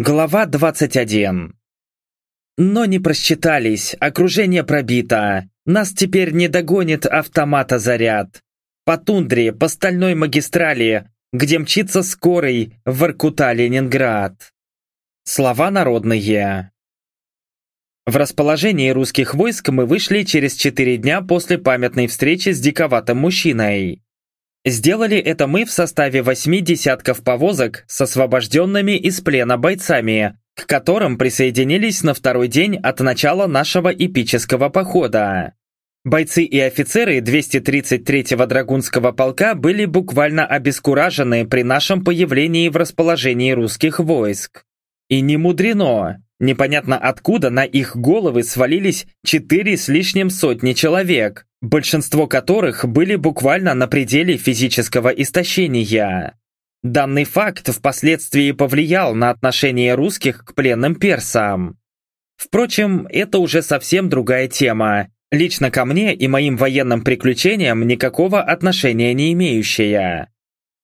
Глава 21 Но не просчитались, окружение пробито. Нас теперь не догонит автомата заряд. По тундре, по стальной магистрали, где мчится скорый в Воркута-Ленинград. Слова народные. В расположении русских войск мы вышли через четыре дня после памятной встречи с диковатым мужчиной. Сделали это мы в составе восьми десятков повозок с освобожденными из плена бойцами, к которым присоединились на второй день от начала нашего эпического похода. Бойцы и офицеры 233-го Драгунского полка были буквально обескуражены при нашем появлении в расположении русских войск. И не мудрено, Непонятно откуда на их головы свалились четыре с лишним сотни человек, большинство которых были буквально на пределе физического истощения. Данный факт впоследствии повлиял на отношение русских к пленным персам. Впрочем, это уже совсем другая тема, лично ко мне и моим военным приключениям никакого отношения не имеющая.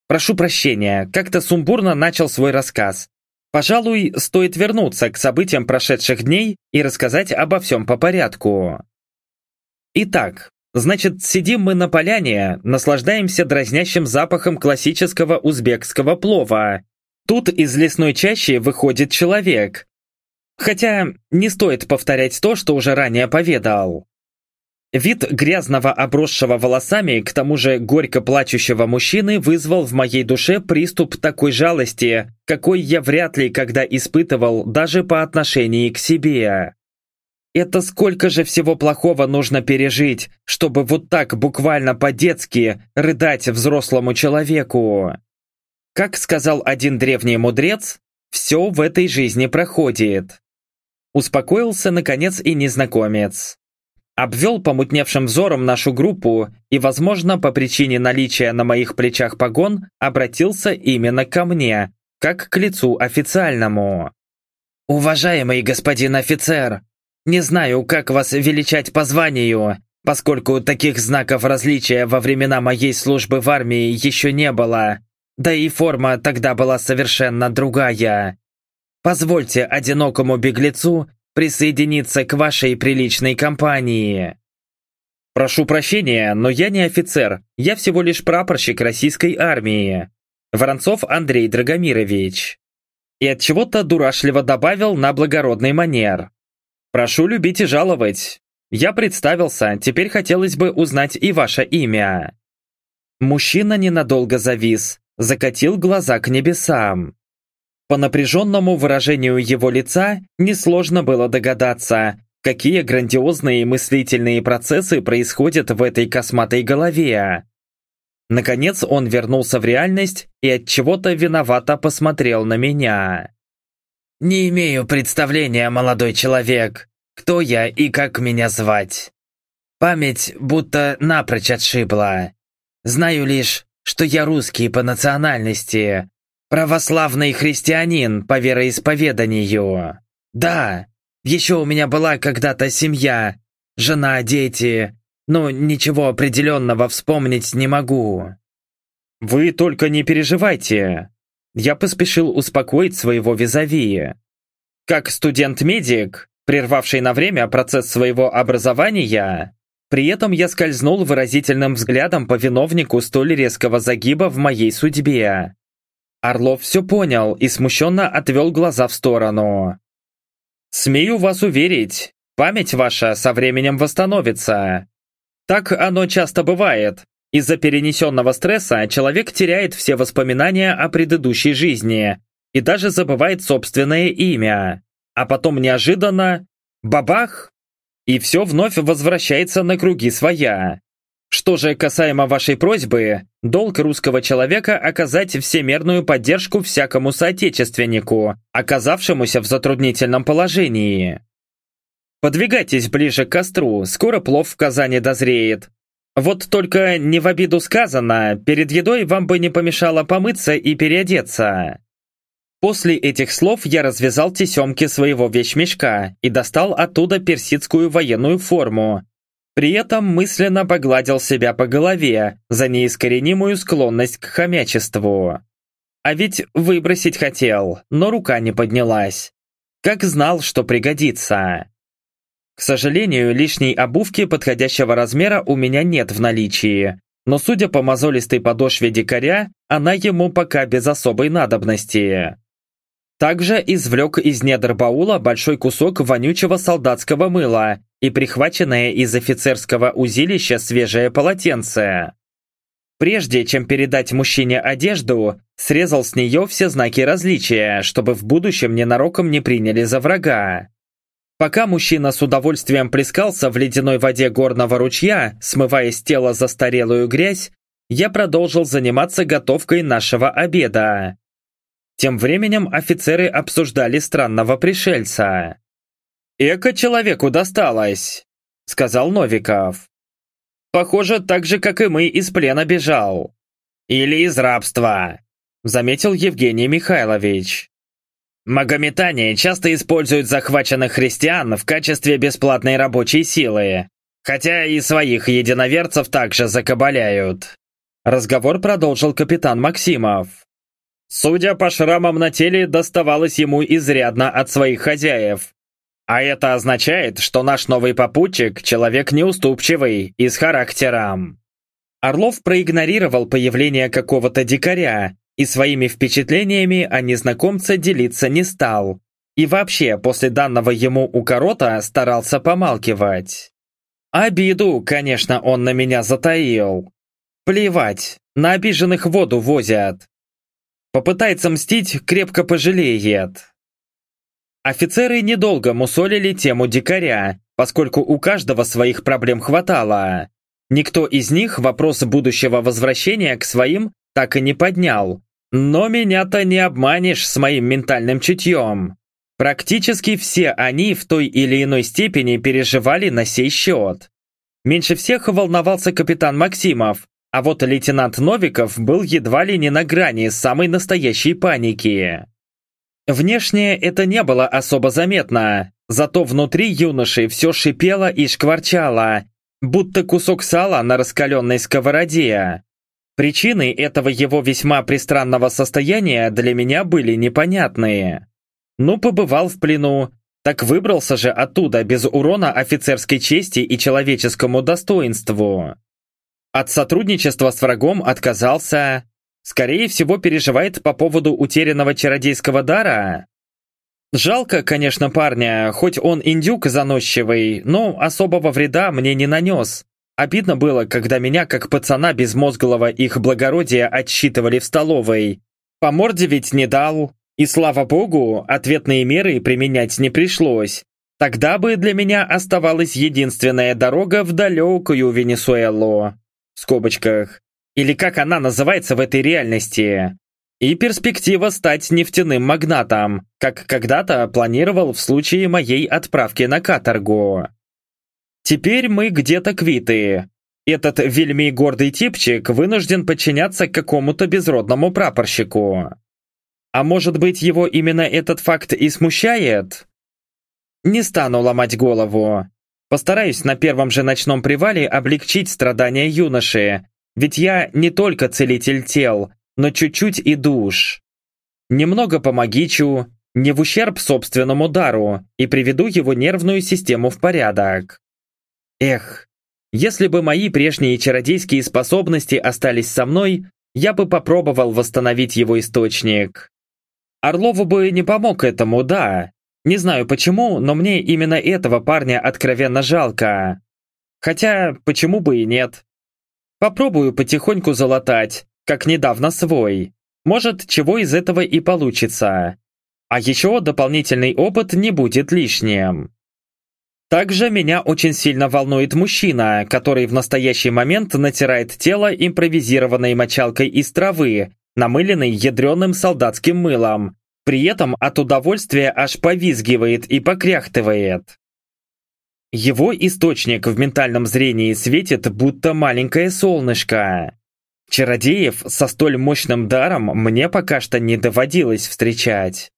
Прошу прощения, как-то сумбурно начал свой рассказ, Пожалуй, стоит вернуться к событиям прошедших дней и рассказать обо всем по порядку. Итак, значит, сидим мы на поляне, наслаждаемся дразнящим запахом классического узбекского плова. Тут из лесной чащи выходит человек. Хотя не стоит повторять то, что уже ранее поведал. Вид грязного, обросшего волосами, к тому же горько плачущего мужчины вызвал в моей душе приступ такой жалости, какой я вряд ли когда испытывал даже по отношению к себе. Это сколько же всего плохого нужно пережить, чтобы вот так буквально по-детски рыдать взрослому человеку? Как сказал один древний мудрец, все в этой жизни проходит. Успокоился, наконец, и незнакомец обвел помутневшим взором нашу группу и, возможно, по причине наличия на моих плечах погон, обратился именно ко мне, как к лицу официальному. «Уважаемый господин офицер, не знаю, как вас величать по званию, поскольку таких знаков различия во времена моей службы в армии еще не было, да и форма тогда была совершенно другая. Позвольте одинокому беглецу присоединиться к вашей приличной компании. Прошу прощения, но я не офицер, я всего лишь прапорщик российской армии. Воронцов Андрей Драгомирович. И от чего-то дурашливо добавил на благородный манер. Прошу любить и жаловать. Я представился, теперь хотелось бы узнать и ваше имя. Мужчина ненадолго завис, закатил глаза к небесам. По напряженному выражению его лица несложно было догадаться, какие грандиозные мыслительные процессы происходят в этой косматой голове. Наконец он вернулся в реальность и от чего-то виновато посмотрел на меня. «Не имею представления, молодой человек, кто я и как меня звать. Память будто напрочь отшибла. Знаю лишь, что я русский по национальности, Православный христианин по вероисповеданию. Да, еще у меня была когда-то семья, жена, дети, но ничего определенного вспомнить не могу. Вы только не переживайте. Я поспешил успокоить своего визави. Как студент-медик, прервавший на время процесс своего образования, при этом я скользнул выразительным взглядом по виновнику столь резкого загиба в моей судьбе. Орлов все понял и смущенно отвел глаза в сторону. «Смею вас уверить, память ваша со временем восстановится. Так оно часто бывает. Из-за перенесенного стресса человек теряет все воспоминания о предыдущей жизни и даже забывает собственное имя. А потом неожиданно – бабах! И все вновь возвращается на круги своя. Что же касаемо вашей просьбы, долг русского человека оказать всемерную поддержку всякому соотечественнику, оказавшемуся в затруднительном положении. Подвигайтесь ближе к костру, скоро плов в Казани дозреет. Вот только не в обиду сказано, перед едой вам бы не помешало помыться и переодеться. После этих слов я развязал тесемки своего вещмешка и достал оттуда персидскую военную форму, при этом мысленно погладил себя по голове за неискоренимую склонность к хомячеству. А ведь выбросить хотел, но рука не поднялась. Как знал, что пригодится. К сожалению, лишней обувки подходящего размера у меня нет в наличии, но судя по мозолистой подошве дикаря, она ему пока без особой надобности. Также извлек из недр баула большой кусок вонючего солдатского мыла и прихваченное из офицерского узилища свежее полотенце. Прежде чем передать мужчине одежду, срезал с нее все знаки различия, чтобы в будущем ненароком не приняли за врага. Пока мужчина с удовольствием плескался в ледяной воде горного ручья, смывая с тела застарелую грязь, я продолжил заниматься готовкой нашего обеда. Тем временем офицеры обсуждали странного пришельца. «Эко человеку досталось», — сказал Новиков. Похоже, так же, как и мы, из плена бежал. Или из рабства, заметил Евгений Михайлович. Магометане часто используют захваченных христиан в качестве бесплатной рабочей силы, хотя и своих единоверцев также закабаляют. Разговор продолжил капитан Максимов. Судя по шрамам на теле, доставалось ему изрядно от своих хозяев, а это означает, что наш новый попутчик – человек неуступчивый и с характером. Орлов проигнорировал появление какого-то дикаря и своими впечатлениями о незнакомце делиться не стал. И вообще, после данного ему укорота старался помалкивать. Обиду, конечно, он на меня затаил. Плевать, на обиженных воду возят. Попытается мстить, крепко пожалеет. Офицеры недолго мусолили тему дикаря, поскольку у каждого своих проблем хватало. Никто из них вопрос будущего возвращения к своим так и не поднял. Но меня-то не обманешь с моим ментальным чутьем. Практически все они в той или иной степени переживали на сей счет. Меньше всех волновался капитан Максимов, а вот лейтенант Новиков был едва ли не на грани самой настоящей паники. Внешне это не было особо заметно, зато внутри юноши все шипело и шкварчало, будто кусок сала на раскаленной сковороде. Причины этого его весьма пристранного состояния для меня были непонятные. Ну, побывал в плену, так выбрался же оттуда без урона офицерской чести и человеческому достоинству. От сотрудничества с врагом отказался, Скорее всего, переживает по поводу утерянного чародейского дара. Жалко, конечно, парня, хоть он индюк заносчивый, но особого вреда мне не нанес. Обидно было, когда меня, как пацана безмозглого их благородия, отсчитывали в столовой. По морде ведь не дал. И слава богу, ответные меры применять не пришлось. Тогда бы для меня оставалась единственная дорога в далекую Венесуэлу. В скобочках или как она называется в этой реальности, и перспектива стать нефтяным магнатом, как когда-то планировал в случае моей отправки на каторгу. Теперь мы где-то квиты. Этот вельми гордый типчик вынужден подчиняться какому-то безродному прапорщику. А может быть, его именно этот факт и смущает? Не стану ломать голову. Постараюсь на первом же ночном привале облегчить страдания юноши, ведь я не только целитель тел, но чуть-чуть и душ. Немного помогичу, не в ущерб собственному дару, и приведу его нервную систему в порядок. Эх, если бы мои прежние чародейские способности остались со мной, я бы попробовал восстановить его источник. Орлову бы не помог этому, да. Не знаю почему, но мне именно этого парня откровенно жалко. Хотя, почему бы и нет. Попробую потихоньку залатать, как недавно свой. Может, чего из этого и получится. А еще дополнительный опыт не будет лишним. Также меня очень сильно волнует мужчина, который в настоящий момент натирает тело импровизированной мочалкой из травы, намыленной ядреным солдатским мылом. При этом от удовольствия аж повизгивает и покряхтывает. Его источник в ментальном зрении светит, будто маленькое солнышко. Чародеев со столь мощным даром мне пока что не доводилось встречать.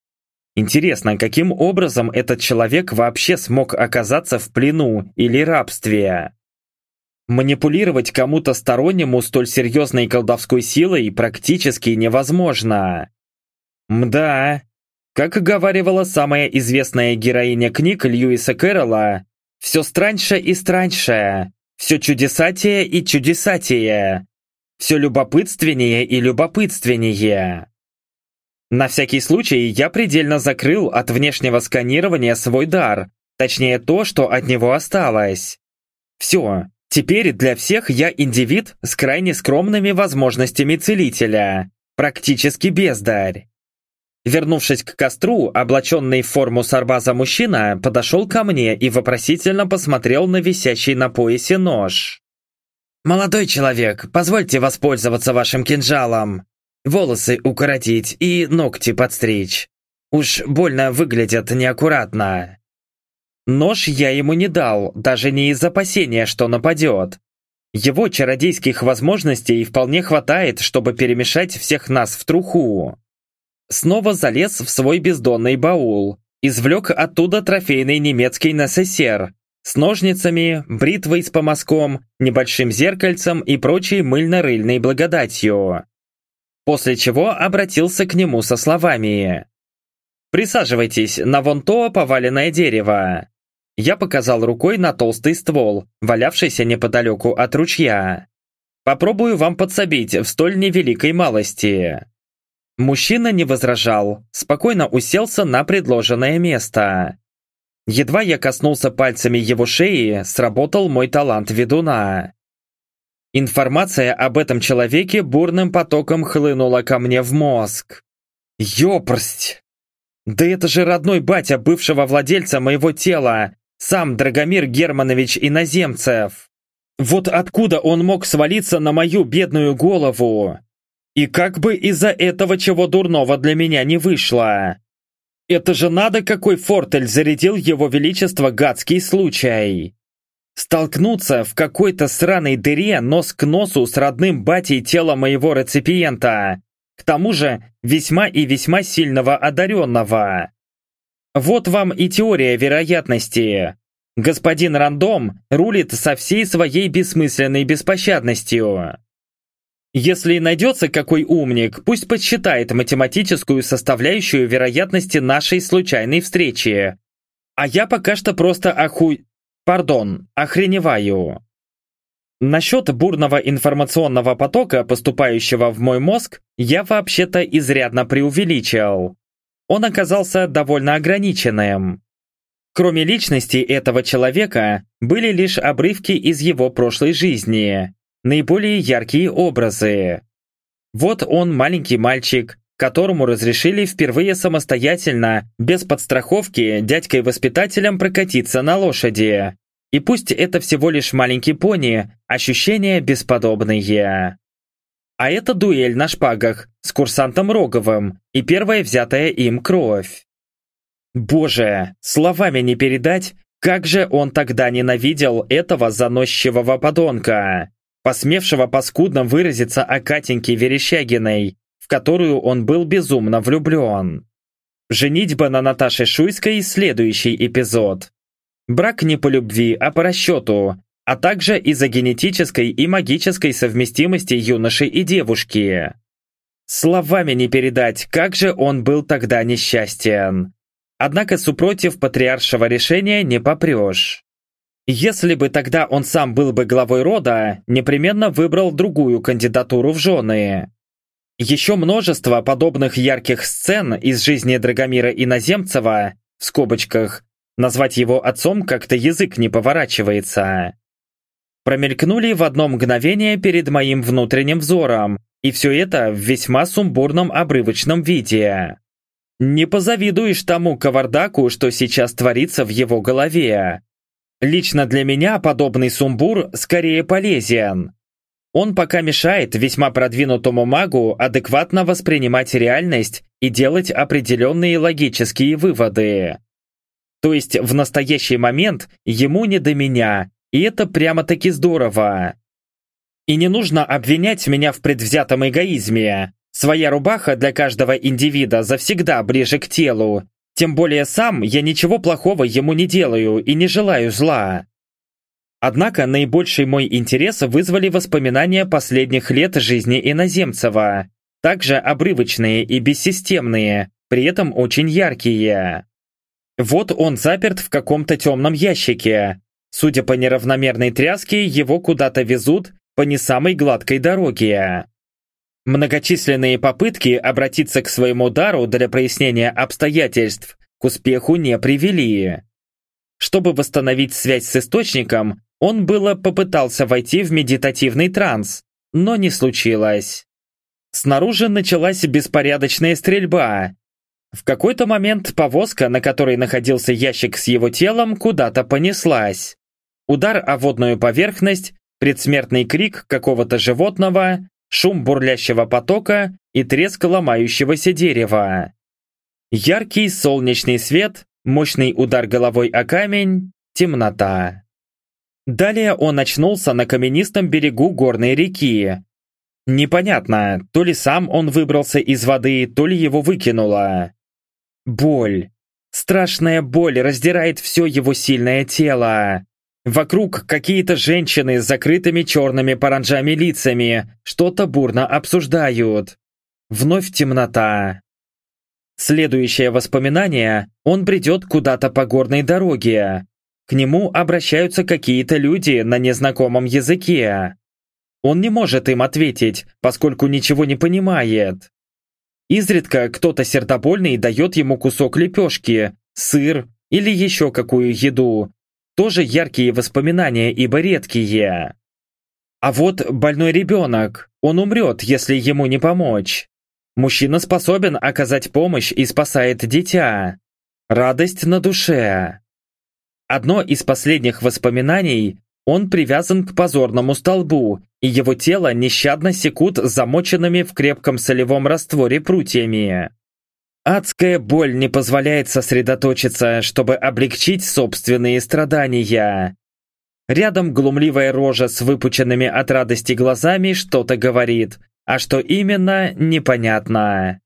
Интересно, каким образом этот человек вообще смог оказаться в плену или рабстве? Манипулировать кому-то стороннему столь серьезной колдовской силой практически невозможно. Мда. Как говаривала самая известная героиня книг Льюиса Кэрролла, «Все страньше и страньше, все чудесатее и чудесатее, все любопытственнее и любопытственнее». На всякий случай я предельно закрыл от внешнего сканирования свой дар, точнее то, что от него осталось. Все, теперь для всех я индивид с крайне скромными возможностями целителя, практически бездарь. Вернувшись к костру, облаченный в форму сарбаза мужчина подошел ко мне и вопросительно посмотрел на висящий на поясе нож. «Молодой человек, позвольте воспользоваться вашим кинжалом. Волосы укоротить и ногти подстричь. Уж больно выглядят неаккуратно». Нож я ему не дал, даже не из опасения, что нападет. Его чародейских возможностей вполне хватает, чтобы перемешать всех нас в труху. Снова залез в свой бездонный баул, извлек оттуда трофейный немецкий НССР с ножницами, бритвой с помазком, небольшим зеркальцем и прочей мыльно-рыльной благодатью. После чего обратился к нему со словами «Присаживайтесь на вон то поваленное дерево». Я показал рукой на толстый ствол, валявшийся неподалеку от ручья. «Попробую вам подсобить в столь невеликой малости». Мужчина не возражал, спокойно уселся на предложенное место. Едва я коснулся пальцами его шеи, сработал мой талант ведуна. Информация об этом человеке бурным потоком хлынула ко мне в мозг. Ёпрсть! Да это же родной батя бывшего владельца моего тела, сам Драгомир Германович Иноземцев. Вот откуда он мог свалиться на мою бедную голову? И как бы из-за этого чего дурного для меня не вышло. Это же надо, какой фортель зарядил его величество гадский случай. Столкнуться в какой-то сраной дыре нос к носу с родным батей тела моего реципиента. К тому же весьма и весьма сильного одаренного. Вот вам и теория вероятности. Господин Рандом рулит со всей своей бессмысленной беспощадностью. Если найдется какой умник, пусть подсчитает математическую составляющую вероятности нашей случайной встречи. А я пока что просто охуй... Пардон, охреневаю. Насчет бурного информационного потока, поступающего в мой мозг, я вообще-то изрядно преувеличил. Он оказался довольно ограниченным. Кроме личности этого человека, были лишь обрывки из его прошлой жизни, наиболее яркие образы. Вот он маленький мальчик, которому разрешили впервые самостоятельно, без подстраховки, дядькой-воспитателем прокатиться на лошади. И пусть это всего лишь маленький пони, ощущения бесподобные. А это дуэль на шпагах с курсантом Роговым и первая взятая им кровь. Боже, словами не передать, как же он тогда ненавидел этого заносчивого подонка посмевшего паскудно выразиться о Катеньке Верещагиной, в которую он был безумно влюблен. Женитьба на Наташе Шуйской – следующий эпизод. Брак не по любви, а по расчету, а также из-за генетической и магической совместимости юноши и девушки. Словами не передать, как же он был тогда несчастен. Однако супротив патриаршего решения не попрешь. Если бы тогда он сам был бы главой рода, непременно выбрал другую кандидатуру в жены. Еще множество подобных ярких сцен из жизни Драгомира Иноземцева, в скобочках, назвать его отцом как-то язык не поворачивается. Промелькнули в одно мгновение перед моим внутренним взором, и все это в весьма сумбурном обрывочном виде. Не позавидуешь тому кавардаку, что сейчас творится в его голове. Лично для меня подобный сумбур скорее полезен. Он пока мешает весьма продвинутому магу адекватно воспринимать реальность и делать определенные логические выводы. То есть в настоящий момент ему не до меня, и это прямо-таки здорово. И не нужно обвинять меня в предвзятом эгоизме. Своя рубаха для каждого индивида завсегда ближе к телу, тем более сам я ничего плохого ему не делаю и не желаю зла. Однако наибольший мой интерес вызвали воспоминания последних лет жизни Иноземцева, также обрывочные и бессистемные, при этом очень яркие. Вот он заперт в каком-то темном ящике. Судя по неравномерной тряске, его куда-то везут по не самой гладкой дороге. Многочисленные попытки обратиться к своему дару для прояснения обстоятельств к успеху не привели. Чтобы восстановить связь с источником, он было попытался войти в медитативный транс, но не случилось. Снаружи началась беспорядочная стрельба. В какой-то момент повозка, на которой находился ящик с его телом, куда-то понеслась. Удар о водную поверхность, предсмертный крик какого-то животного, шум бурлящего потока и треск ломающегося дерева. Яркий солнечный свет, мощный удар головой о камень, темнота. Далее он очнулся на каменистом берегу горной реки. Непонятно, то ли сам он выбрался из воды, то ли его выкинуло. Боль. Страшная боль раздирает все его сильное тело. Вокруг какие-то женщины с закрытыми черными паранджами лицами что-то бурно обсуждают. Вновь темнота. Следующее воспоминание, он бредет куда-то по горной дороге. К нему обращаются какие-то люди на незнакомом языке. Он не может им ответить, поскольку ничего не понимает. Изредка кто-то сердобольный дает ему кусок лепешки, сыр или еще какую еду. Тоже яркие воспоминания, ибо редкие. А вот больной ребенок, он умрет, если ему не помочь. Мужчина способен оказать помощь и спасает дитя. Радость на душе. Одно из последних воспоминаний – он привязан к позорному столбу, и его тело нещадно секут замоченными в крепком солевом растворе прутьями. Адская боль не позволяет сосредоточиться, чтобы облегчить собственные страдания. Рядом глумливая рожа с выпученными от радости глазами что-то говорит, а что именно, непонятно.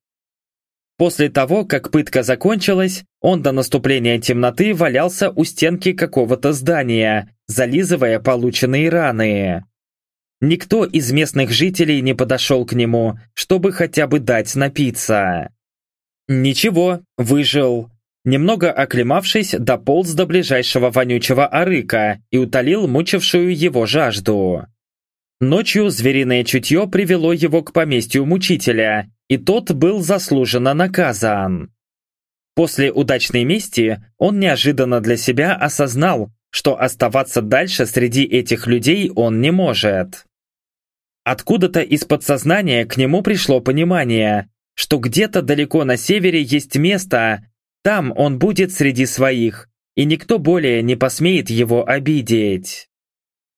После того, как пытка закончилась, он до наступления темноты валялся у стенки какого-то здания, зализывая полученные раны. Никто из местных жителей не подошел к нему, чтобы хотя бы дать напиться. Ничего, выжил. Немного оклемавшись, дополз до ближайшего вонючего арыка и утолил мучившую его жажду. Ночью звериное чутье привело его к поместью мучителя, и тот был заслуженно наказан. После удачной мести он неожиданно для себя осознал, что оставаться дальше среди этих людей он не может. Откуда-то из подсознания к нему пришло понимание, что где-то далеко на севере есть место, там он будет среди своих, и никто более не посмеет его обидеть.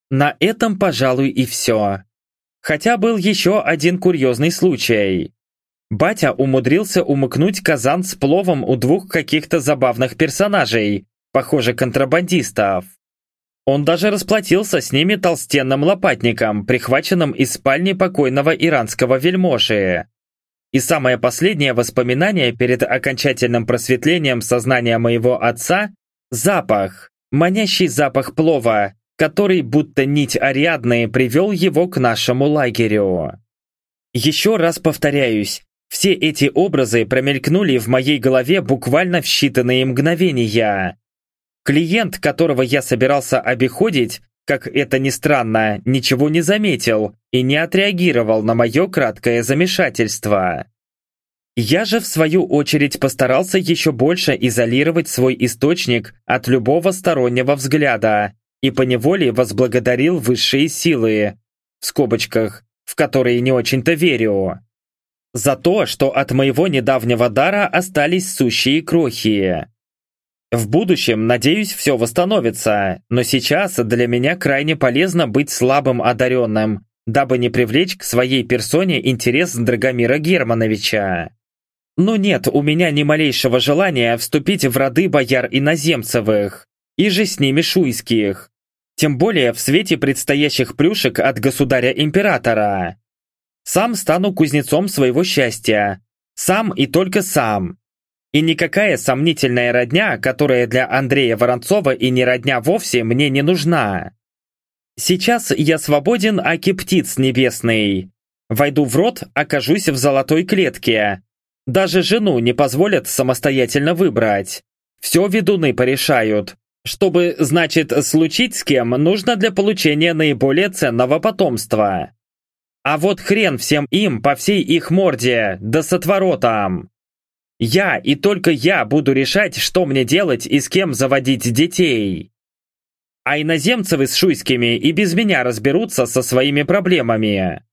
На этом, пожалуй, и все. Хотя был еще один курьезный случай. Батя умудрился умыкнуть казан с пловом у двух каких-то забавных персонажей, похоже, контрабандистов. Он даже расплатился с ними толстенным лопатником, прихваченным из спальни покойного иранского вельможи. И самое последнее воспоминание перед окончательным просветлением сознания моего отца – запах, манящий запах плова, который, будто нить Ариадны, привел его к нашему лагерю. Еще раз повторяюсь, все эти образы промелькнули в моей голове буквально в считанные мгновения. Клиент, которого я собирался обиходить, как это ни странно, ничего не заметил и не отреагировал на мое краткое замешательство. Я же, в свою очередь, постарался еще больше изолировать свой источник от любого стороннего взгляда и поневоле возблагодарил высшие силы, в скобочках, в которые не очень-то верю, за то, что от моего недавнего дара остались сущие крохи. В будущем, надеюсь, все восстановится, но сейчас для меня крайне полезно быть слабым одаренным, дабы не привлечь к своей персоне интерес Драгомира Германовича. Но нет у меня ни малейшего желания вступить в роды бояр иноземцевых, и же с ними шуйских, тем более в свете предстоящих плюшек от государя-императора. Сам стану кузнецом своего счастья. Сам и только сам. И никакая сомнительная родня, которая для Андрея Воронцова и не родня вовсе, мне не нужна. Сейчас я свободен, аки птиц небесный. Войду в рот, окажусь в золотой клетке. Даже жену не позволят самостоятельно выбрать. Все ведуны порешают. Чтобы, значит, случить с кем, нужно для получения наиболее ценного потомства. А вот хрен всем им по всей их морде, да с отворотом. Я и только я буду решать, что мне делать и с кем заводить детей. А иноземцевы с шуйскими и без меня разберутся со своими проблемами.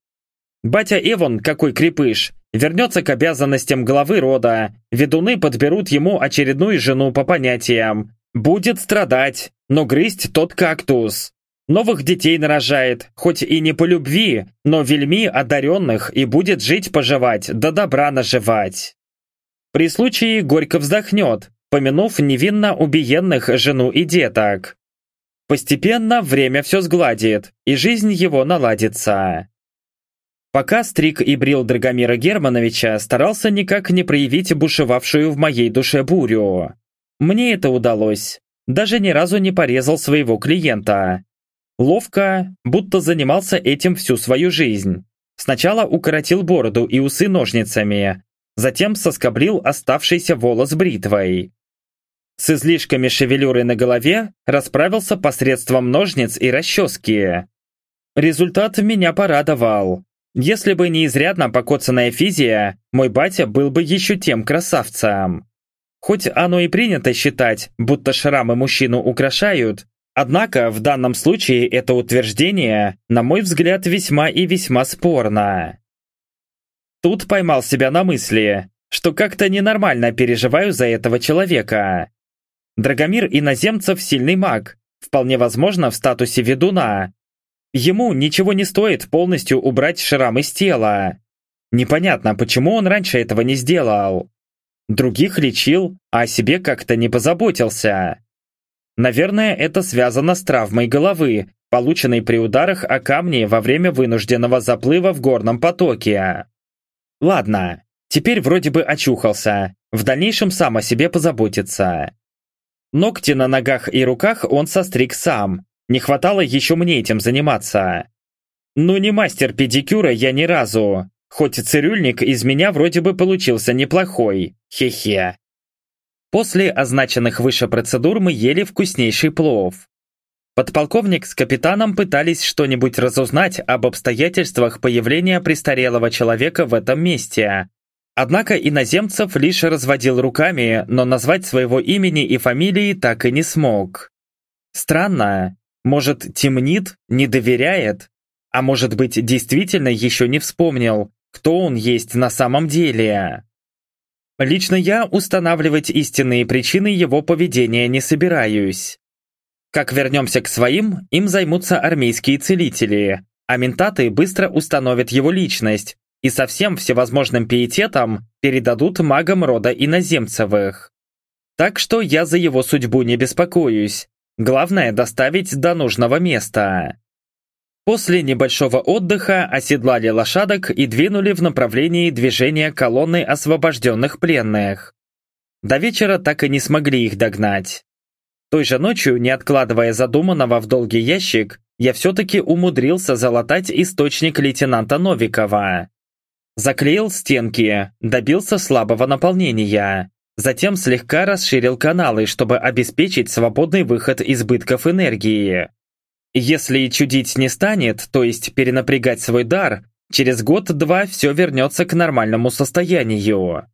Батя Эвон, какой крепыш, вернется к обязанностям главы рода, ведуны подберут ему очередную жену по понятиям. Будет страдать, но грызть тот кактус. Новых детей нарожает, хоть и не по любви, но вельми одаренных и будет жить-поживать, да добра наживать. При случае горько вздохнет, помянув невинно убиенных жену и деток. Постепенно время все сгладит, и жизнь его наладится. Пока стриг и брил Драгомира Германовича, старался никак не проявить бушевавшую в моей душе бурю. Мне это удалось. Даже ни разу не порезал своего клиента. Ловко, будто занимался этим всю свою жизнь. Сначала укоротил бороду и усы ножницами, затем соскоблил оставшийся волос бритвой. С излишками шевелюры на голове расправился посредством ножниц и расчески. Результат меня порадовал. Если бы не изрядно покоцанная физия, мой батя был бы еще тем красавцем. Хоть оно и принято считать, будто шрамы мужчину украшают, однако в данном случае это утверждение, на мой взгляд, весьма и весьма спорно. Тут поймал себя на мысли, что как-то ненормально переживаю за этого человека. Драгомир Иноземцев сильный маг, вполне возможно в статусе ведуна, Ему ничего не стоит полностью убрать шрам из тела. Непонятно, почему он раньше этого не сделал. Других лечил, а о себе как-то не позаботился. Наверное, это связано с травмой головы, полученной при ударах о камни во время вынужденного заплыва в горном потоке. Ладно, теперь вроде бы очухался, в дальнейшем сам о себе позаботится. Ногти на ногах и руках он состриг сам, не хватало еще мне этим заниматься. Ну не мастер педикюра я ни разу. Хоть цирюльник из меня вроде бы получился неплохой. Хе-хе. После означенных выше процедур мы ели вкуснейший плов. Подполковник с капитаном пытались что-нибудь разузнать об обстоятельствах появления престарелого человека в этом месте. Однако иноземцев лишь разводил руками, но назвать своего имени и фамилии так и не смог. Странно, может, темнит, не доверяет? А может быть, действительно еще не вспомнил, кто он есть на самом деле? Лично я устанавливать истинные причины его поведения не собираюсь. Как вернемся к своим, им займутся армейские целители, а ментаты быстро установят его личность и со всем всевозможным пиететом передадут магам рода иноземцевых. Так что я за его судьбу не беспокоюсь, Главное доставить до нужного места. После небольшого отдыха оседлали лошадок и двинули в направлении движения колонны освобожденных пленных. До вечера так и не смогли их догнать. Той же ночью, не откладывая задуманного в долгий ящик, я все-таки умудрился залатать источник лейтенанта Новикова. Заклеил стенки, добился слабого наполнения. Затем слегка расширил каналы, чтобы обеспечить свободный выход избытков энергии. Если чудить не станет, то есть перенапрягать свой дар, через год-два все вернется к нормальному состоянию.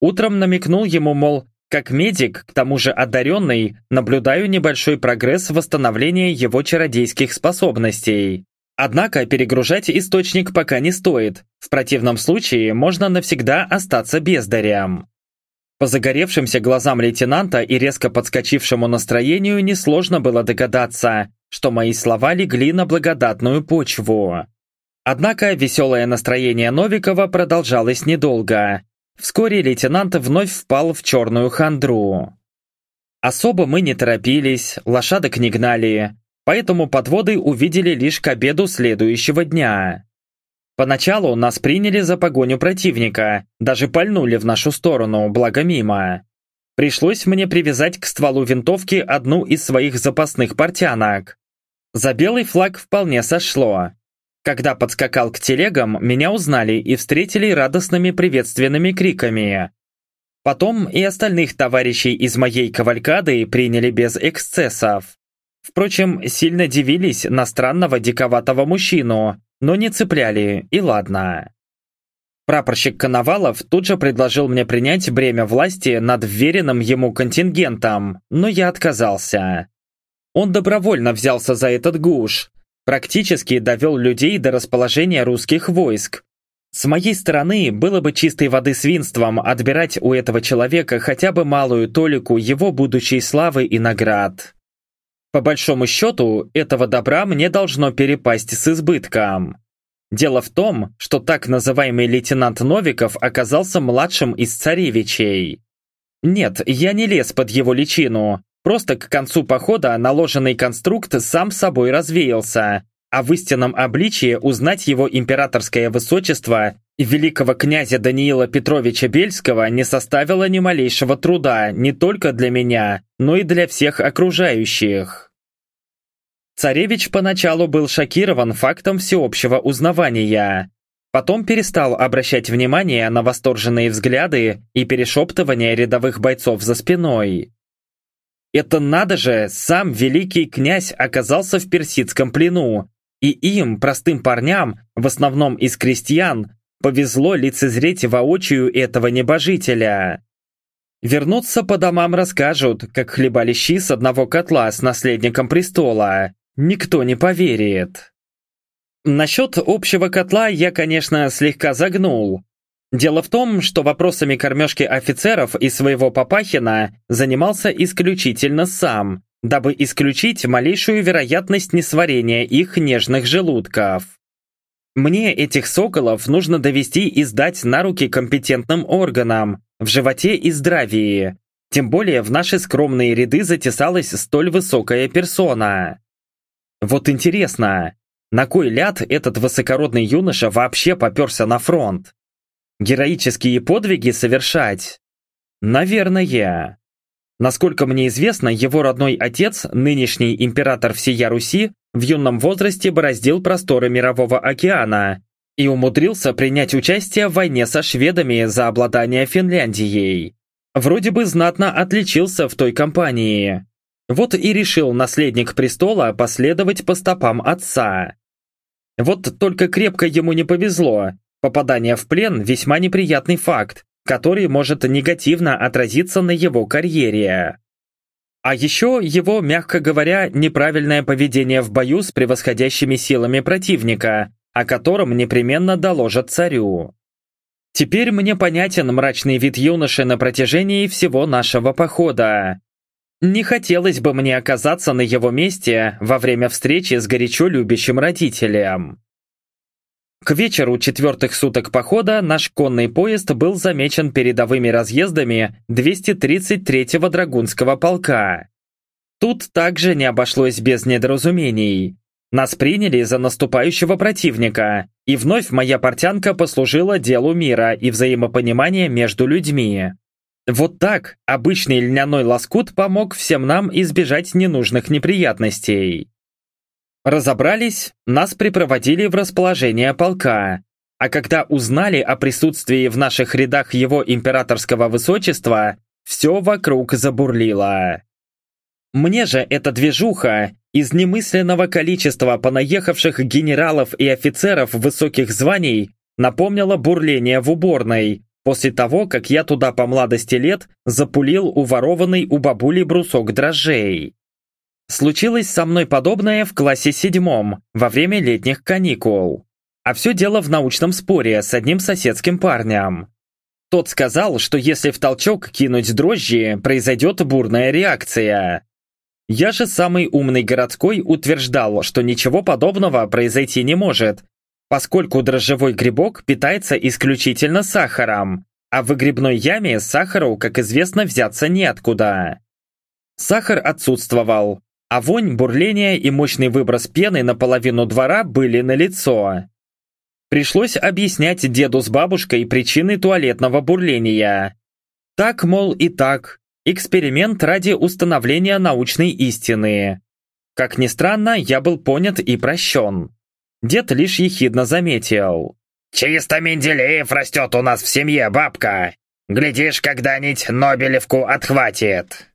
Утром намекнул ему, мол, как медик, к тому же одаренный, наблюдаю небольшой прогресс в восстановлении его чародейских способностей. Однако перегружать источник пока не стоит, в противном случае можно навсегда остаться бездарем. По загоревшимся глазам лейтенанта и резко подскочившему настроению несложно было догадаться, что мои слова легли на благодатную почву. Однако веселое настроение Новикова продолжалось недолго. Вскоре лейтенант вновь впал в черную хандру. Особо мы не торопились, лошадок не гнали, поэтому подводы увидели лишь к обеду следующего дня. Поначалу нас приняли за погоню противника, даже пальнули в нашу сторону, благо мимо. Пришлось мне привязать к стволу винтовки одну из своих запасных портянок. За белый флаг вполне сошло. Когда подскакал к телегам, меня узнали и встретили радостными приветственными криками. Потом и остальных товарищей из моей кавалькады приняли без эксцессов. Впрочем, сильно дивились на странного диковатого мужчину, но не цепляли, и ладно. Прапорщик Коновалов тут же предложил мне принять бремя власти над вверенным ему контингентом, но я отказался. Он добровольно взялся за этот гуш, практически довел людей до расположения русских войск. С моей стороны, было бы чистой воды свинством отбирать у этого человека хотя бы малую толику его будущей славы и наград. По большому счету, этого добра мне должно перепасть с избытком. Дело в том, что так называемый лейтенант Новиков оказался младшим из царевичей. Нет, я не лез под его личину, просто к концу похода наложенный конструкт сам собой развеялся, а в истинном обличии узнать его императорское высочество и великого князя Даниила Петровича Бельского не составило ни малейшего труда не только для меня, но и для всех окружающих. Царевич поначалу был шокирован фактом всеобщего узнавания. Потом перестал обращать внимание на восторженные взгляды и перешептывания рядовых бойцов за спиной. Это надо же, сам великий князь оказался в персидском плену, и им, простым парням, в основном из крестьян, повезло лицезреть воочию этого небожителя. Вернуться по домам расскажут, как хлебали щи с одного котла с наследником престола, никто не поверит. Насчет общего котла я, конечно, слегка загнул. Дело в том, что вопросами кормежки офицеров и своего Папахина занимался исключительно сам, дабы исключить малейшую вероятность несварения их нежных желудков. Мне этих соколов нужно довести и сдать на руки компетентным органам, в животе и здравии. Тем более в наши скромные ряды затесалась столь высокая персона. Вот интересно, на кой ляд этот высокородный юноша вообще поперся на фронт? Героические подвиги совершать? Наверное. Насколько мне известно, его родной отец, нынешний император всея Руси, в юном возрасте бороздил просторы Мирового океана и умудрился принять участие в войне со шведами за обладание Финляндией. Вроде бы знатно отличился в той кампании. Вот и решил наследник престола последовать по стопам отца. Вот только крепко ему не повезло. Попадание в плен – весьма неприятный факт, который может негативно отразиться на его карьере. А еще его, мягко говоря, неправильное поведение в бою с превосходящими силами противника, о котором непременно доложат царю. Теперь мне понятен мрачный вид юноши на протяжении всего нашего похода. Не хотелось бы мне оказаться на его месте во время встречи с горячо любящим родителем. К вечеру четвертых суток похода наш конный поезд был замечен передовыми разъездами 233-го Драгунского полка. Тут также не обошлось без недоразумений. Нас приняли за наступающего противника, и вновь моя портянка послужила делу мира и взаимопонимания между людьми. Вот так обычный льняной лоскут помог всем нам избежать ненужных неприятностей. Разобрались, нас припроводили в расположение полка, а когда узнали о присутствии в наших рядах его императорского высочества, все вокруг забурлило. Мне же эта движуха из немысленного количества понаехавших генералов и офицеров высоких званий напомнила бурление в уборной, после того, как я туда по младости лет запулил уворованный у бабули брусок дрожжей. Случилось со мной подобное в классе седьмом, во время летних каникул. А все дело в научном споре с одним соседским парнем. Тот сказал, что если в толчок кинуть дрожжи, произойдет бурная реакция. Я же самый умный городской утверждал, что ничего подобного произойти не может, поскольку дрожжевой грибок питается исключительно сахаром, а в выгребной яме сахару, как известно, взяться неоткуда. Сахар отсутствовал, а вонь, бурление и мощный выброс пены на половину двора были налицо. Пришлось объяснять деду с бабушкой причины туалетного бурления. Так, мол, и так. Эксперимент ради установления научной истины. Как ни странно, я был понят и прощен. Дед лишь ехидно заметил. «Чисто Менделеев растет у нас в семье, бабка! Глядишь, когда-нибудь Нобелевку отхватит!»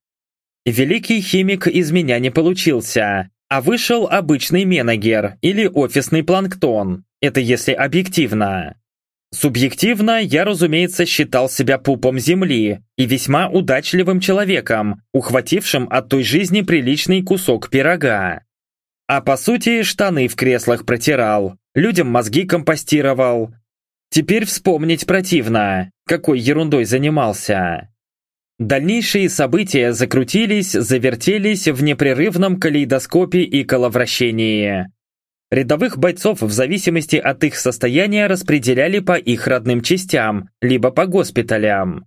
Великий химик из меня не получился, а вышел обычный менагер или офисный планктон, это если объективно. Субъективно я, разумеется, считал себя пупом земли и весьма удачливым человеком, ухватившим от той жизни приличный кусок пирога. А по сути, штаны в креслах протирал, людям мозги компостировал. Теперь вспомнить противно, какой ерундой занимался. Дальнейшие события закрутились, завертелись в непрерывном калейдоскопе и коловращении. Рядовых бойцов в зависимости от их состояния распределяли по их родным частям, либо по госпиталям.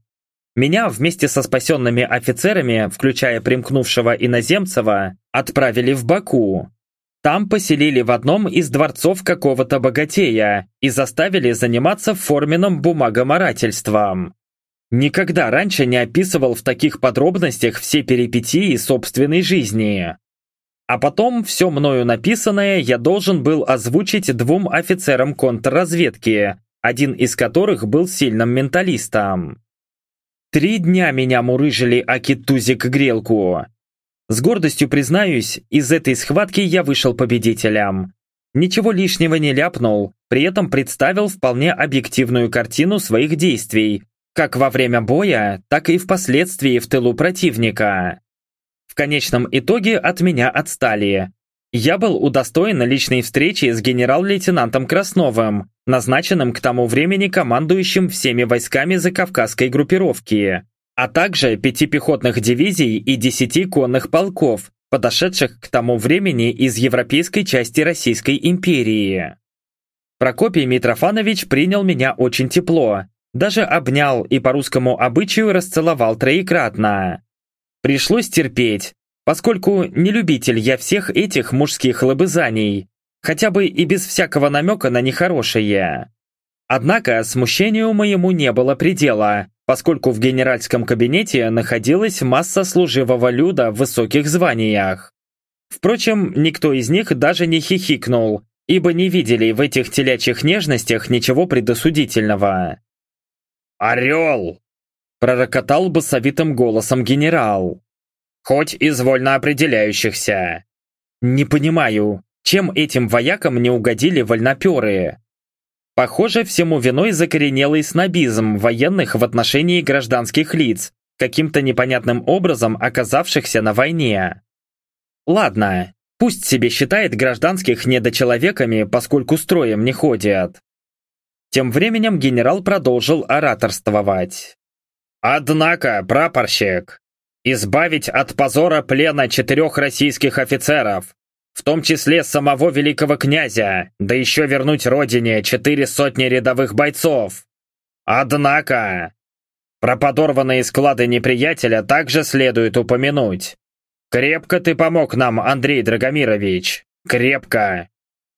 Меня вместе со спасенными офицерами, включая примкнувшего иноземцева, отправили в Баку. Там поселили в одном из дворцов какого-то богатея и заставили заниматься форменным бумагоморательством. Никогда раньше не описывал в таких подробностях все перипетии собственной жизни. А потом все мною написанное я должен был озвучить двум офицерам контрразведки, один из которых был сильным менталистом. Три дня меня мурыжили Акитузик-грелку. С гордостью признаюсь, из этой схватки я вышел победителем. Ничего лишнего не ляпнул, при этом представил вполне объективную картину своих действий, как во время боя, так и впоследствии в тылу противника конечном итоге от меня отстали. Я был удостоен личной встречи с генерал-лейтенантом Красновым, назначенным к тому времени командующим всеми войсками закавказской группировки, а также пяти пехотных дивизий и десяти конных полков, подошедших к тому времени из европейской части Российской империи. Прокопий Митрофанович принял меня очень тепло, даже обнял и по русскому обычаю расцеловал троекратно. Пришлось терпеть, поскольку не любитель я всех этих мужских лобызаний, хотя бы и без всякого намека на нехорошее. Однако смущению моему не было предела, поскольку в генеральском кабинете находилась масса служивого люда в высоких званиях. Впрочем, никто из них даже не хихикнул, ибо не видели в этих телячьих нежностях ничего предосудительного. «Орел!» пророкотал басовитым голосом генерал. «Хоть из вольно определяющихся». «Не понимаю, чем этим воякам не угодили вольноперы?» Похоже, всему виной закоренелый снобизм военных в отношении гражданских лиц, каким-то непонятным образом оказавшихся на войне. Ладно, пусть себе считает гражданских недочеловеками, поскольку строем не ходят. Тем временем генерал продолжил ораторствовать. Однако, прапорщик, избавить от позора плена четырех российских офицеров, в том числе самого великого князя, да еще вернуть родине четыре сотни рядовых бойцов. Однако, про подорванные склады неприятеля также следует упомянуть. Крепко ты помог нам, Андрей Драгомирович. Крепко.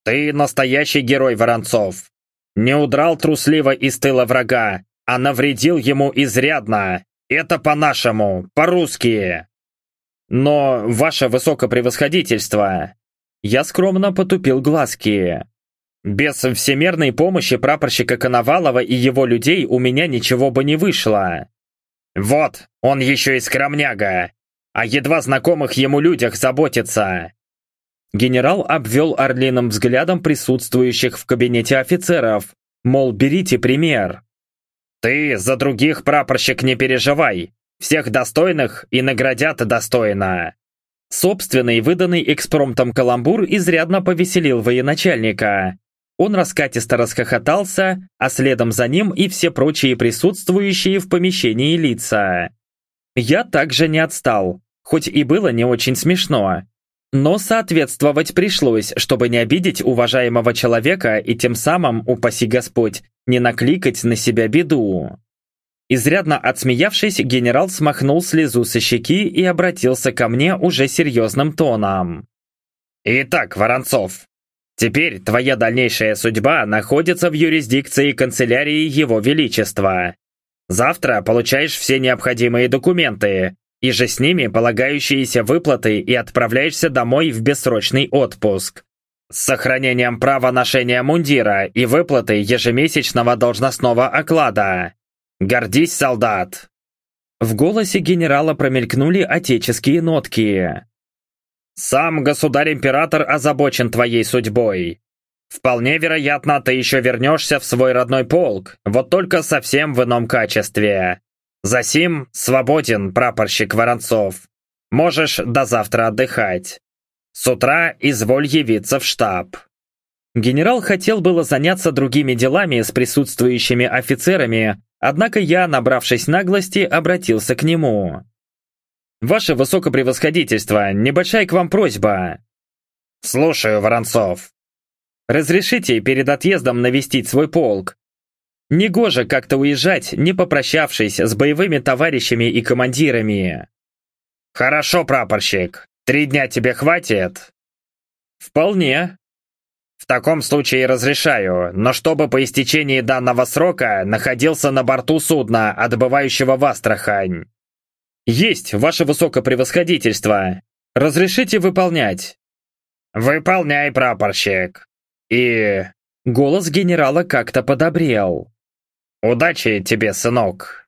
Ты настоящий герой Воронцов. Не удрал трусливо из тыла врага, а навредил ему изрядно. Это по-нашему, по-русски. Но, ваше высокопревосходительство, я скромно потупил глазки. Без всемерной помощи прапорщика Коновалова и его людей у меня ничего бы не вышло. Вот, он еще и скромняга, а едва знакомых ему людях заботится. Генерал обвел орлиным взглядом присутствующих в кабинете офицеров, мол, берите пример. «Ты за других, прапорщик, не переживай. Всех достойных и наградят достойно». Собственный, выданный экспромтом каламбур изрядно повеселил военачальника. Он раскатисто расхохотался, а следом за ним и все прочие присутствующие в помещении лица. Я также не отстал, хоть и было не очень смешно. Но соответствовать пришлось, чтобы не обидеть уважаемого человека и тем самым, упаси Господь, не накликать на себя беду. Изрядно отсмеявшись, генерал смахнул слезу со щеки и обратился ко мне уже серьезным тоном. «Итак, Воронцов, теперь твоя дальнейшая судьба находится в юрисдикции канцелярии Его Величества. Завтра получаешь все необходимые документы, и же с ними полагающиеся выплаты и отправляешься домой в бессрочный отпуск. с сохранением права ношения мундира и выплаты ежемесячного должностного оклада. Гордись, солдат!» В голосе генерала промелькнули отеческие нотки. «Сам государь-император озабочен твоей судьбой. Вполне вероятно, ты еще вернешься в свой родной полк, вот только совсем в ином качестве. Засим свободен, прапорщик Воронцов. Можешь до завтра отдыхать. С утра изволь явиться в штаб». Генерал хотел было заняться другими делами с присутствующими офицерами, однако я, набравшись наглости, обратился к нему. «Ваше высокопревосходительство, небольшая к вам просьба». «Слушаю, Воронцов». «Разрешите перед отъездом навестить свой полк. Негоже как-то уезжать, не попрощавшись с боевыми товарищами и командирами». «Хорошо, прапорщик. Три дня тебе хватит?» «Вполне». «В таком случае разрешаю, но чтобы по истечении данного срока находился на борту судна, отбывающего в Астрахань». «Есть, ваше высокопревосходительство. Разрешите выполнять?» «Выполняй, прапорщик. И...» Голос генерала как-то подобрел. «Удачи тебе, сынок!»